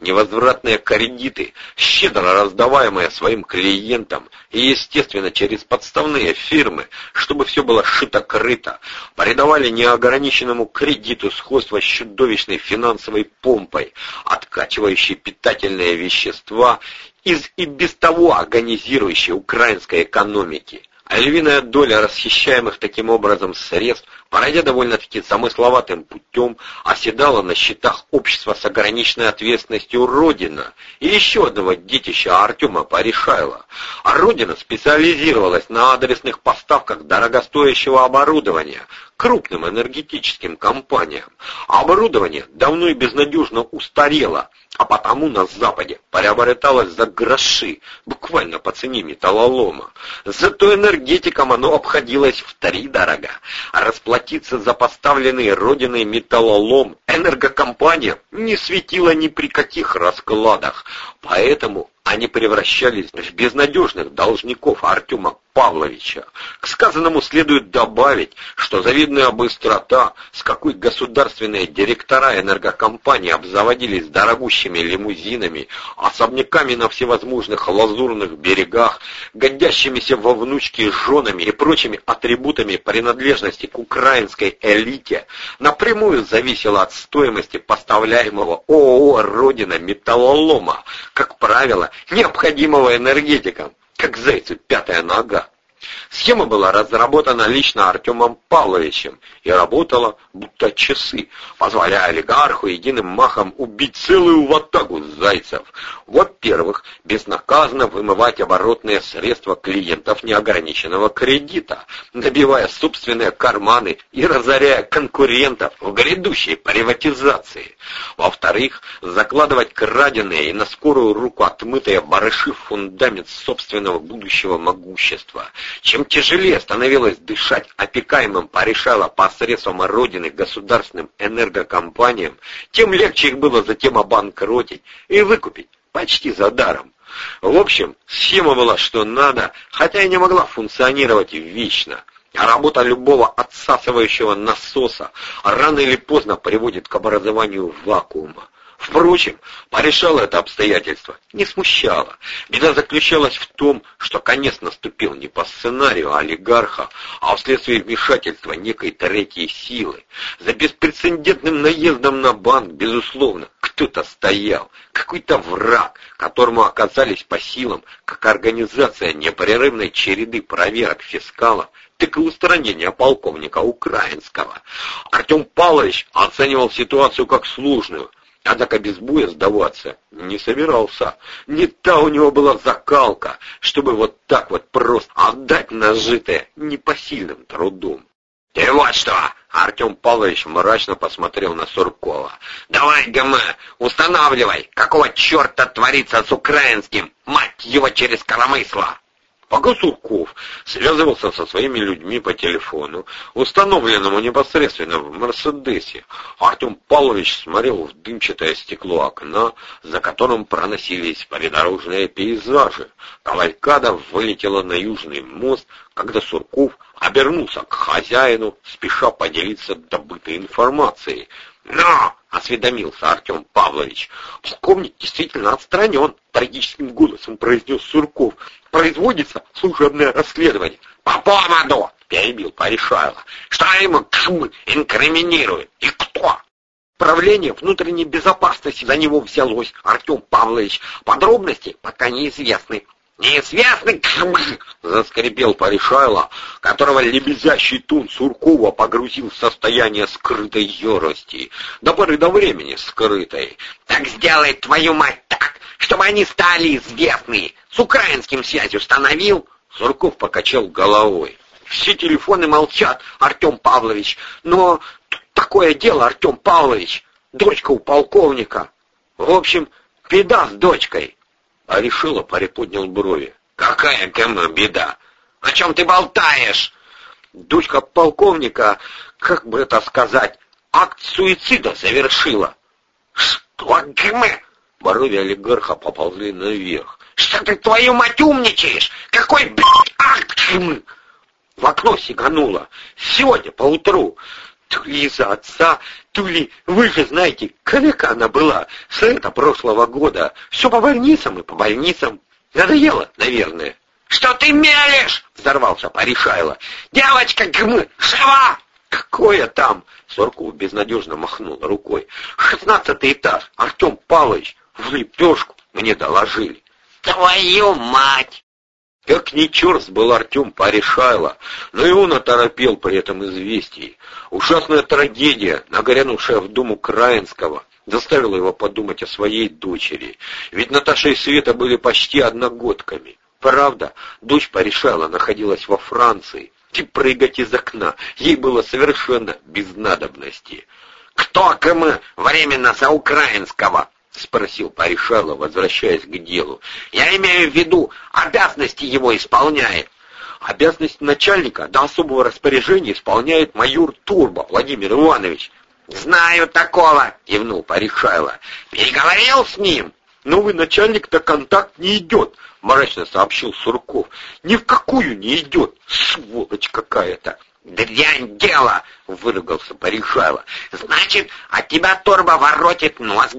Невозвратные кредиты, щедро раздаваемые своим клиентам и, естественно, через подставные фирмы, чтобы все было шито-крыто, придавали неограниченному кредиту сходство с чудовищной финансовой помпой, откачивающей питательные вещества из и без того агонизирующей украинской экономики. А львиная доля расхищаемых таким образом средств, пройдя довольно-таки замысловатым путем, оседала на счетах общества с ограниченной ответственностью Родина и еще одного детища Артема Порешайла. А Родина специализировалась на адресных поставках дорогостоящего оборудования крупным энергетическим компаниям. оборудование давно и безнадежно устарело, а потому на Западе приобреталось за гроши, буквально по цене металлолома. Зато энергетикам оно обходилось в три дорого. А расплатиться за поставленный родиной металлолом энергокомпания не светила ни при каких раскладах. Поэтому они превращались в безнадежных должников Артема Павловича. К сказанному следует добавить, что завидная быстрота, с какой государственные директора энергокомпаний обзаводились дорогущими лимузинами, особняками на всевозможных лазурных берегах, годящимися во внучки женами и прочими атрибутами принадлежности к украинской элите, напрямую зависела от стоимости поставляемого ООО «Родина» металлолома, как правило, необходимого энергетикам как зайцу пятая нога. Схема была разработана лично Артемом Павловичем и работала будто часы, позволяя олигарху единым махом убить целую ватагу зайцев. Во-первых, безнаказанно вымывать оборотные средства клиентов неограниченного кредита, набивая собственные карманы и разоряя конкурентов в грядущей приватизации. Во-вторых, закладывать краденые и на скорую руку отмытые барыши в фундамент собственного будущего могущества – чем тяжелее становилось дышать опекаемым порешало посредством Родины государственным энергокомпаниям, тем легче их было затем обанкротить и выкупить почти за даром. В общем, схема была что надо, хотя и не могла функционировать вечно. А работа любого отсасывающего насоса рано или поздно приводит к образованию вакуума. Впрочем, порешало это обстоятельство не смущало. Беда заключалась в том, что конец наступил не по сценарию олигарха, а вследствие вмешательства некой третьей силы. За беспрецедентным наездом на банк, безусловно, кто-то стоял, какой-то враг, которому оказались по силам, как организация непрерывной череды проверок фискалов, так и устранения полковника Украинского. Артем Павлович оценивал ситуацию как сложную, Однако без боя сдаваться не собирался. Не та у него была закалка, чтобы вот так вот просто отдать нажитое непосильным трудом. «Ты вот что!» — Артем Павлович мрачно посмотрел на Суркова. «Давай, ГМ, устанавливай! Какого черта творится с украинским? Мать его через коромысло!» Пока Сурков связывался со своими людьми по телефону, установленному непосредственно в «Мерседесе», Артем Павлович смотрел в дымчатое стекло окна, за которым проносились придорожные пейзажи. Кавалькада вылетела на южный мост, когда Сурков обернулся к хозяину, спеша поделиться добытой информацией. «Но!» — осведомился Артем Павлович. «Полковник действительно отстранен», — трагическим голосом произнес Сурков. «Производится служебное расследование». «По поводу!» — перебил Порешайло. «Что ему инкриминирует? И кто?» Правление внутренней безопасности за него взялось, Артем Павлович. Подробности пока неизвестны. «Неизвестный заскрипел Порешайло, которого лебезящий тун Суркова погрузил в состояние скрытой ярости, до поры до времени скрытой. «Так сделай, твою мать, так, чтобы они стали известны! С украинским связь установил?» Сурков покачал головой. «Все телефоны молчат, Артем Павлович, но такое дело, Артем Павлович, дочка у полковника. В общем, беда с дочкой». А решила приподнял брови. «Какая кому беда? О чем ты болтаешь?» Дочка полковника, как бы это сказать, акт суицида завершила. «Что, Гме?» Брови олигарха поползли наверх. «Что ты, твою мать, умничаешь? Какой, блядь, акт?» В окно сигануло. Сегодня поутру. То ли из-за отца, то ли... Вы же знаете, калека она была, с лета прошлого года. Все по больницам и по больницам. Надоело, наверное. «Что ты мелешь?» — взорвался Паришайло. «Девочка гм, жива!» «Какое там?» — Сурков безнадежно махнул рукой. «Шестнадцатый этаж, Артем Павлович, в лепешку мне доложили». «Твою мать!» Как ни черт был Артем Паришайло, но и он оторопел при этом известии. Ужасная трагедия, нагрянувшая в дом Украинского, заставила его подумать о своей дочери. Ведь Наташа и Света были почти одногодками. Правда, дочь Паришайла находилась во Франции, и прыгать из окна ей было совершенно без надобности. «Кто кому временно за украинского?» — спросил Паришайло, возвращаясь к делу. «Я имею в виду, обязанности его исполняет». «Обязанность начальника до особого распоряжения исполняет майор Турбо Владимир Иванович». «Знаю такого!» — кивнул Паришайло. «Переговорил с ним?» «Новый начальник-то контакт не идет», — мрачно сообщил Сурков. «Ни в какую не идет, сволочь какая-то». «Дрянь дело!» — выругался Паришайло. «Значит, от тебя торба воротит нос,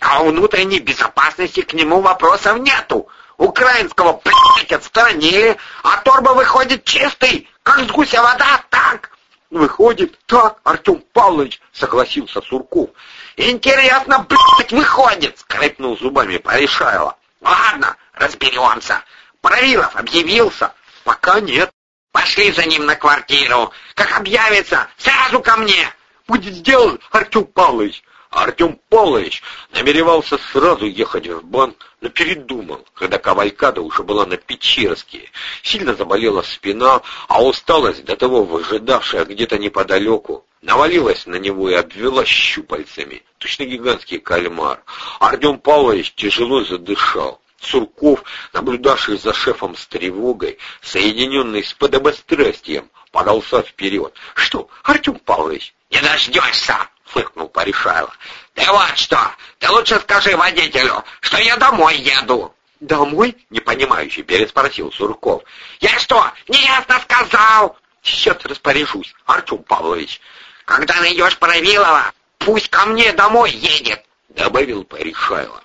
а у внутренней безопасности к нему вопросов нету. Украинского, блядь, отстранили, а торба выходит чистый, как с гуся вода, так?» «Выходит, так, Артем Павлович», — согласился Сурков. «Интересно, блядь, выходит!» — скрипнул зубами Паришайло. «Ладно, разберемся. Правилов объявился?» «Пока нет». «Пошли за ним на квартиру. Как объявится, сразу ко мне!» «Будет сделан, Артем Павлович!» Артем Павлович намеревался сразу ехать в банк, но передумал, когда кавалькада уже была на Печерске. Сильно заболела спина, а усталость, до того выжидавшая где-то неподалеку, навалилась на него и обвела щупальцами, точно гигантский кальмар. Артем Павлович тяжело задышал. Сурков, наблюдавший за шефом с тревогой, соединенный с подобострастием, подался вперед. «Что, Артем Павлович?» «Не дождешься!» — фыркнул Паришайло. «Ты вот что! Ты лучше скажи водителю, что я домой еду!» «Домой?» — непонимающе переспросил Сурков. «Я что, неясно сказал?» «Сейчас распоряжусь, Артем Павлович». «Когда найдешь Паравилова, пусть ко мне домой едет!» — добавил Паришайло.